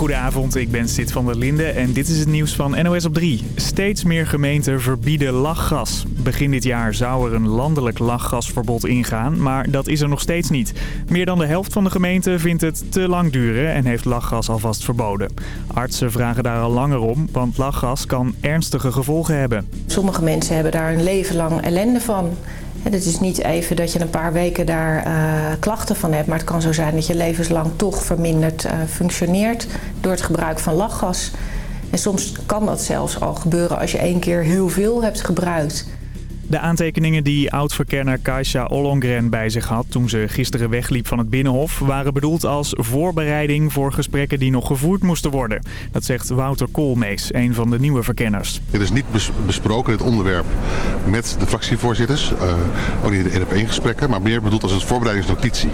Goedenavond, ik ben Sid van der Linde en dit is het nieuws van NOS op 3. Steeds meer gemeenten verbieden lachgas. Begin dit jaar zou er een landelijk lachgasverbod ingaan, maar dat is er nog steeds niet. Meer dan de helft van de gemeenten vindt het te lang duren en heeft lachgas alvast verboden. Artsen vragen daar al langer om, want lachgas kan ernstige gevolgen hebben. Sommige mensen hebben daar een leven lang ellende van. Het is niet even dat je een paar weken daar uh, klachten van hebt. Maar het kan zo zijn dat je levenslang toch verminderd uh, functioneert door het gebruik van lachgas. En soms kan dat zelfs al gebeuren als je één keer heel veel hebt gebruikt. De aantekeningen die oud-verkenner Kaisha Ollongren bij zich had toen ze gisteren wegliep van het Binnenhof... waren bedoeld als voorbereiding voor gesprekken die nog gevoerd moesten worden. Dat zegt Wouter Koolmees, een van de nieuwe verkenners. Dit is niet besproken, dit onderwerp, met de fractievoorzitters. Uh, ook niet in de één op één gesprekken, maar meer bedoeld als een voorbereidingsnotitie.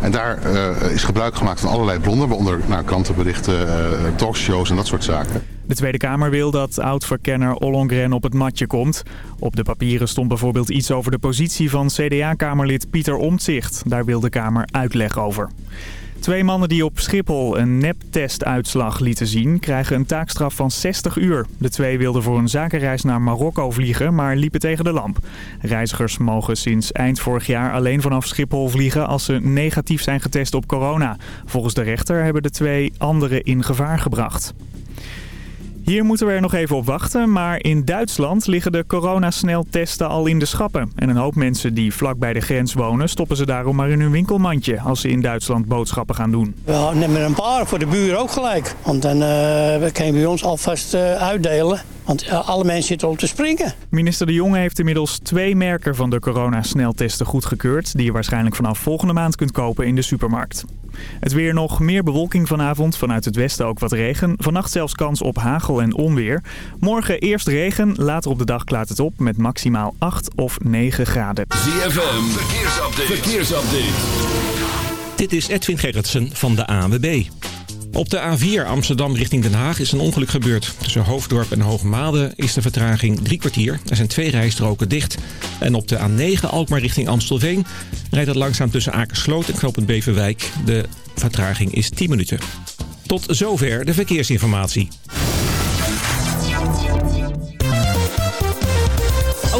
En daar uh, is gebruik gemaakt van allerlei bronnen, waaronder nou, krantenberichten, uh, talkshows en dat soort zaken. De Tweede Kamer wil dat oud-verkenner Ollongren op het matje komt. Op de papieren stond bijvoorbeeld iets over de positie van CDA-kamerlid Pieter Omtzigt. Daar wil de Kamer uitleg over. Twee mannen die op Schiphol een neptestuitslag lieten zien... krijgen een taakstraf van 60 uur. De twee wilden voor een zakenreis naar Marokko vliegen, maar liepen tegen de lamp. Reizigers mogen sinds eind vorig jaar alleen vanaf Schiphol vliegen... als ze negatief zijn getest op corona. Volgens de rechter hebben de twee anderen in gevaar gebracht. Hier moeten we er nog even op wachten, maar in Duitsland liggen de coronasneltesten al in de schappen. En een hoop mensen die vlak bij de grens wonen stoppen ze daarom maar in hun winkelmandje als ze in Duitsland boodschappen gaan doen. We nemen een paar voor de buren ook gelijk, want dan uh, kan je bij ons alvast uh, uitdelen. Want alle mensen zitten op te springen. Minister De Jonge heeft inmiddels twee merken van de coronasneltesten goedgekeurd... die je waarschijnlijk vanaf volgende maand kunt kopen in de supermarkt. Het weer nog meer bewolking vanavond. Vanuit het westen ook wat regen. Vannacht zelfs kans op hagel en onweer. Morgen eerst regen. Later op de dag klaart het op met maximaal 8 of 9 graden. ZFM, verkeersupdate. verkeersupdate. Dit is Edwin Gerritsen van de ANWB. Op de A4 Amsterdam richting Den Haag is een ongeluk gebeurd. Tussen Hoofddorp en Hoogmade is de vertraging drie kwartier. Er zijn twee rijstroken dicht. En op de A9 Alkmaar richting Amstelveen rijdt het langzaam tussen Akersloot en Knopend Beverwijk. De vertraging is 10 minuten. Tot zover de verkeersinformatie.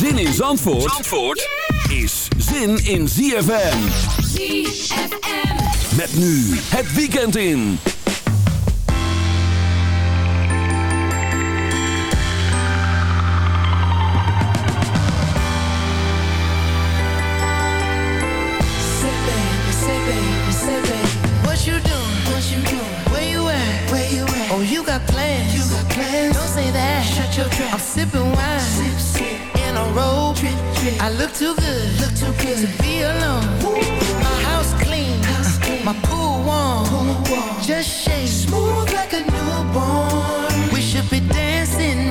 Zin in Zandvoort, Zandvoort yeah! is zin in ZFM. ZFM. Met nu het weekend in. Plans. You got plans. Don't say that. Shut your trap. I'm sipping wine. Sip, sip. In a robe. Trip, trip. I look too good. Look too good to be alone. My house clean. My pool warm. Pool warm. Just shake. Smooth like a newborn. We should be dancing,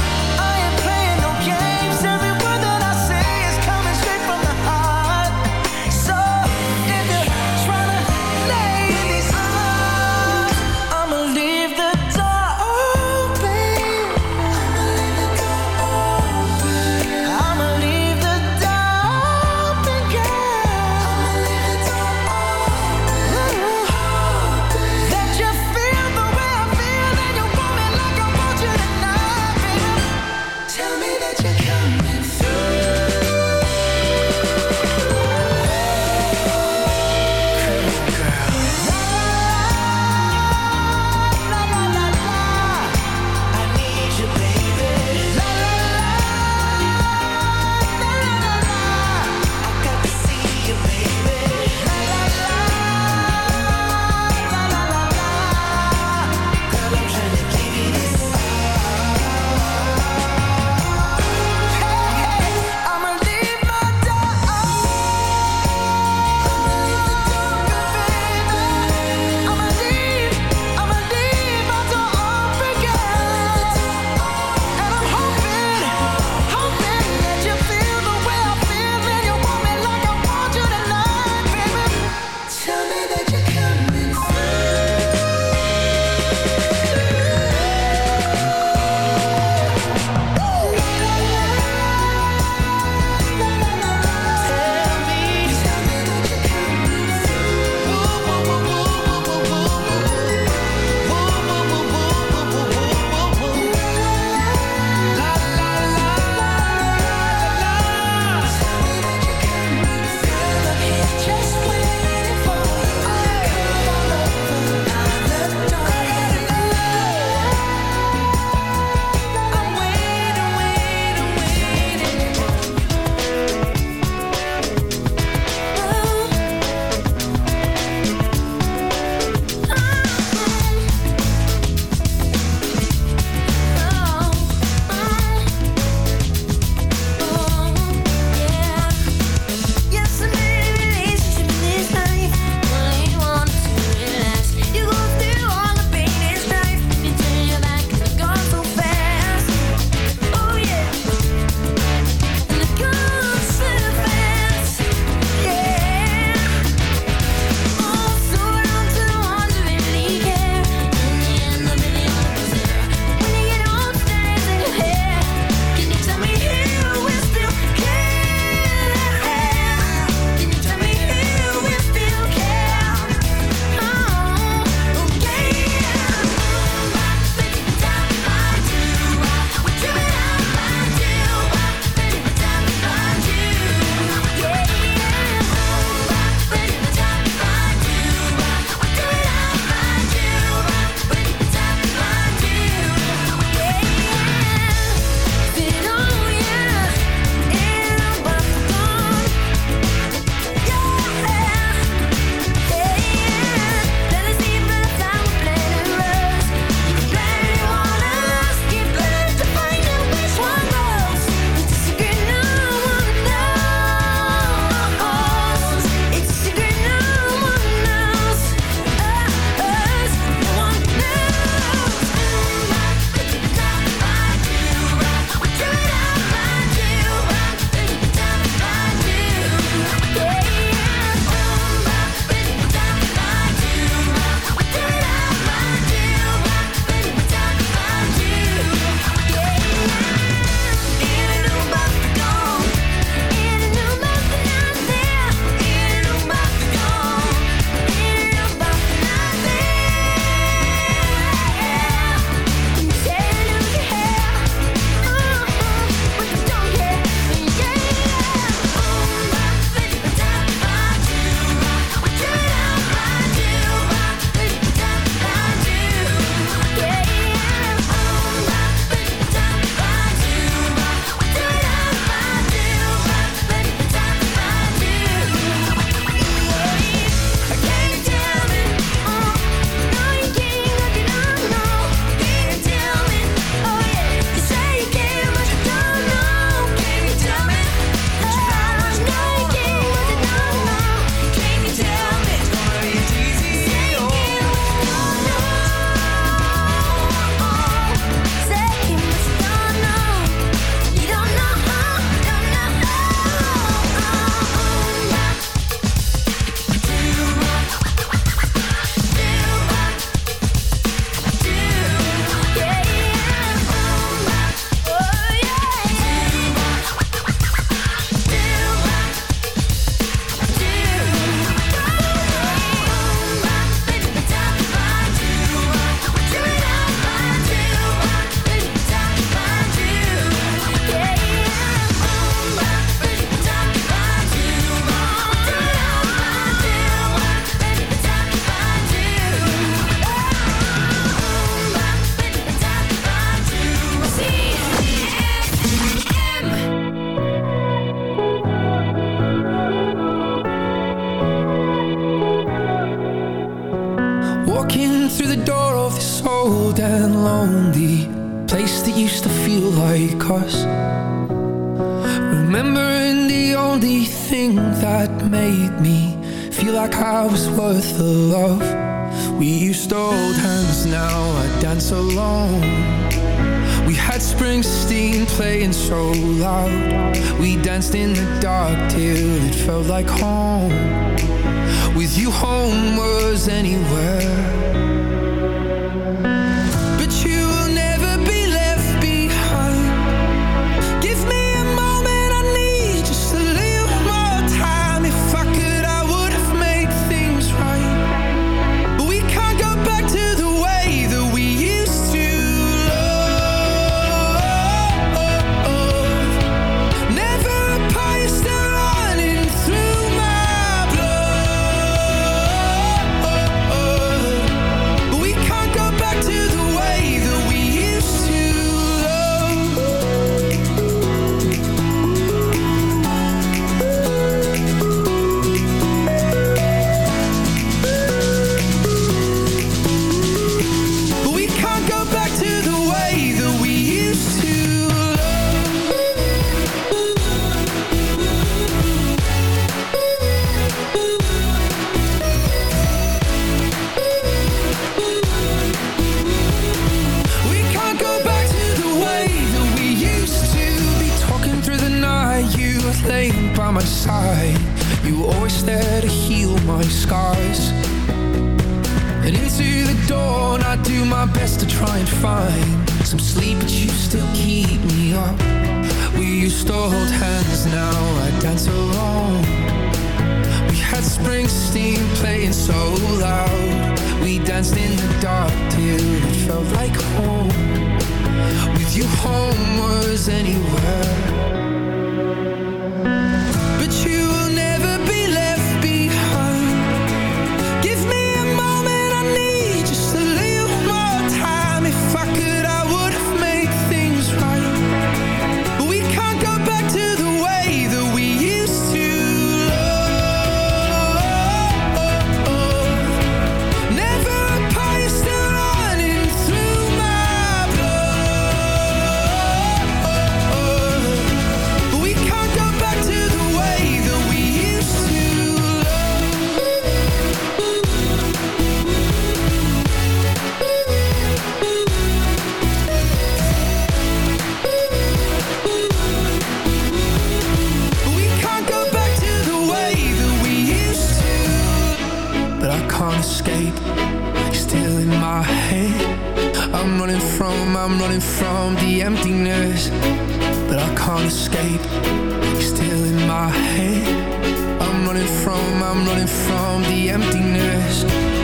can't escape. Still in my head. I'm running from, I'm running from the emptiness.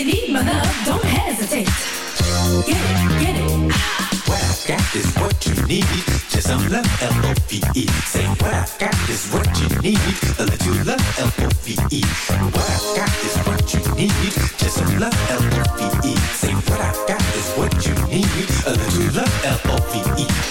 you need my love, don't hesitate. Get it, get it. What I've got is what you need. Just some love, L-O-V-E. Say what I've got is what you need. A little love, L-O-V-E. What I've got is what you need. Just some love, L-O-V-E. Say what I've got is what you need. A little love, L-O-V-E.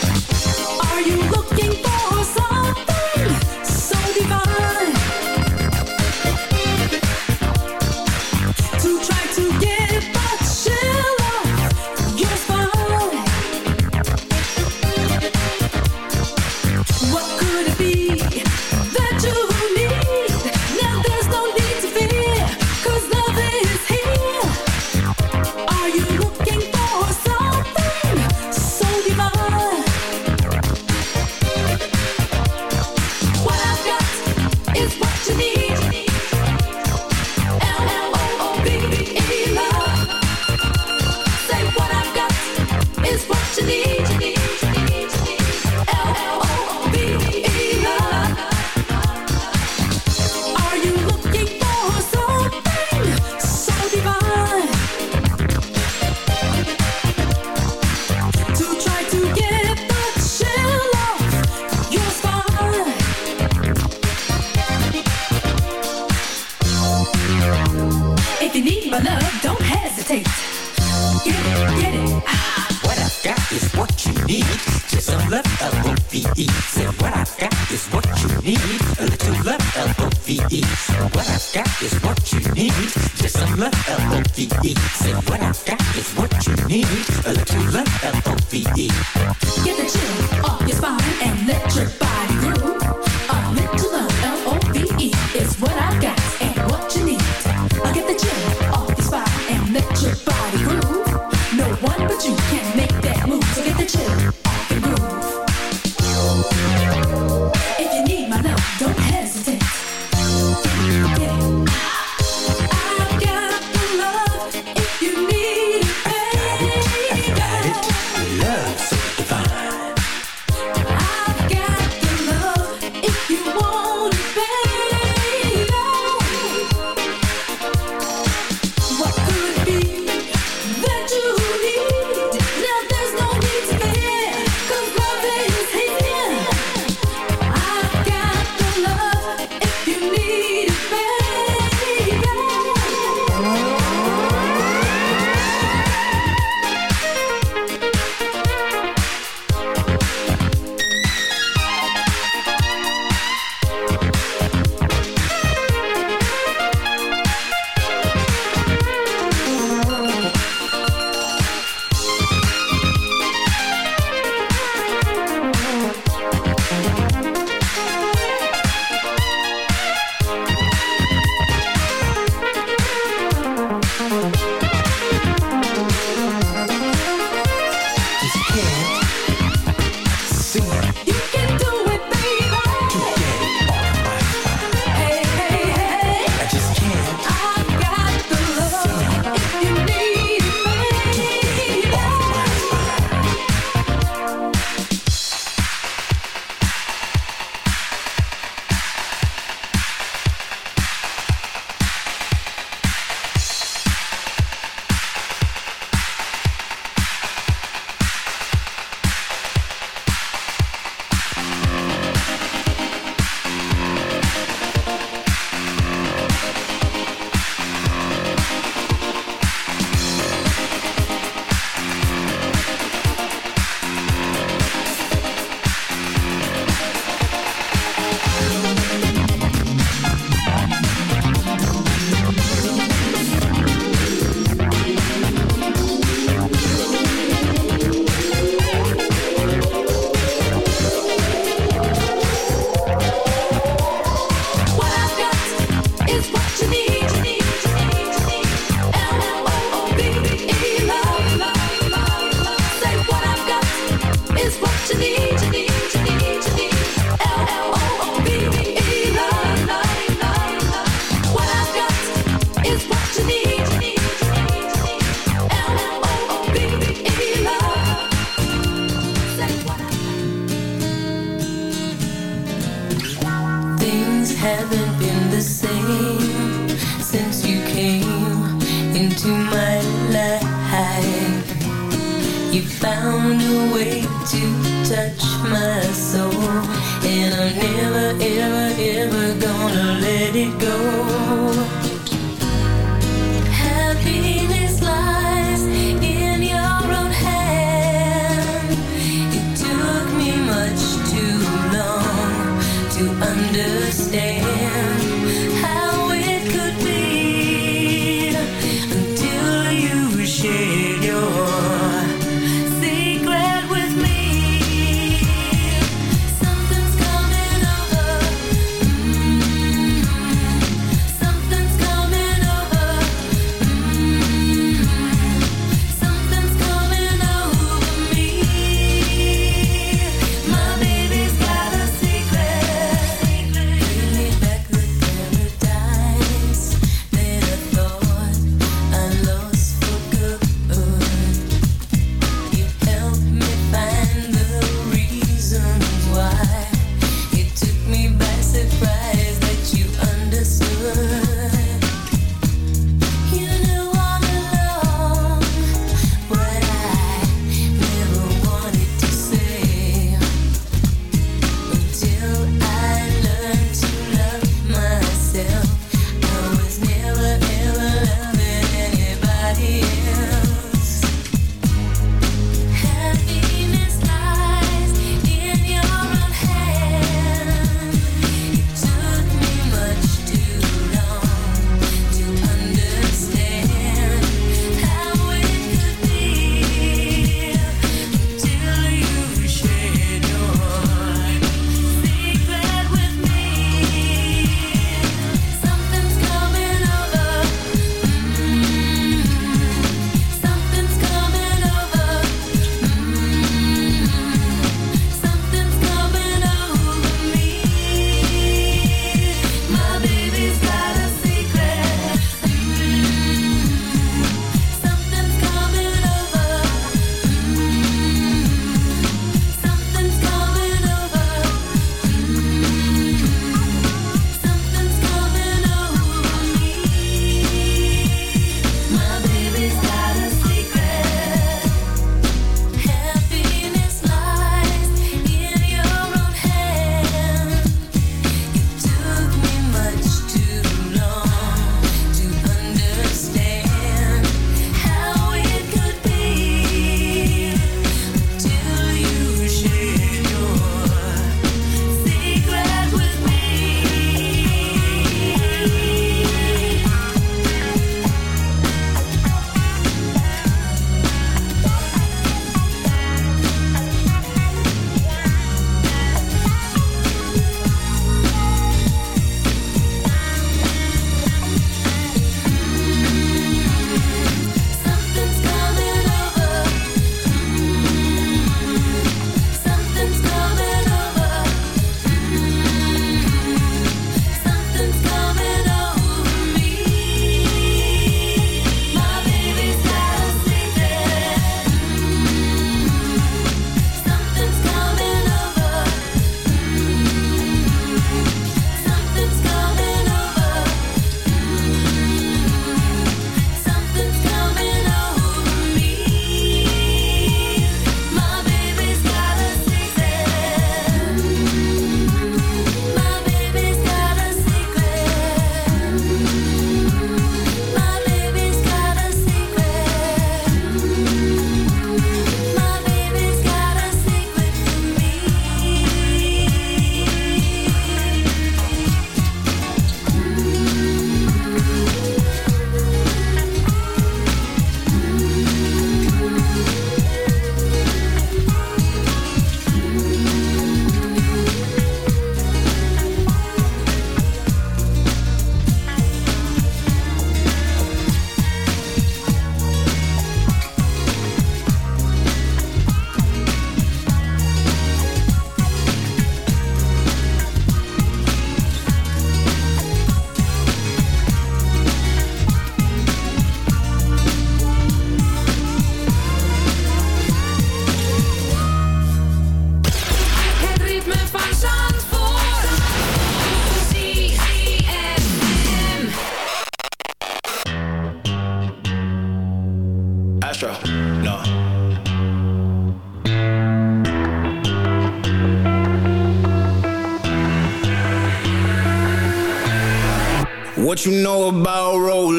You know about rolling